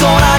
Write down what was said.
空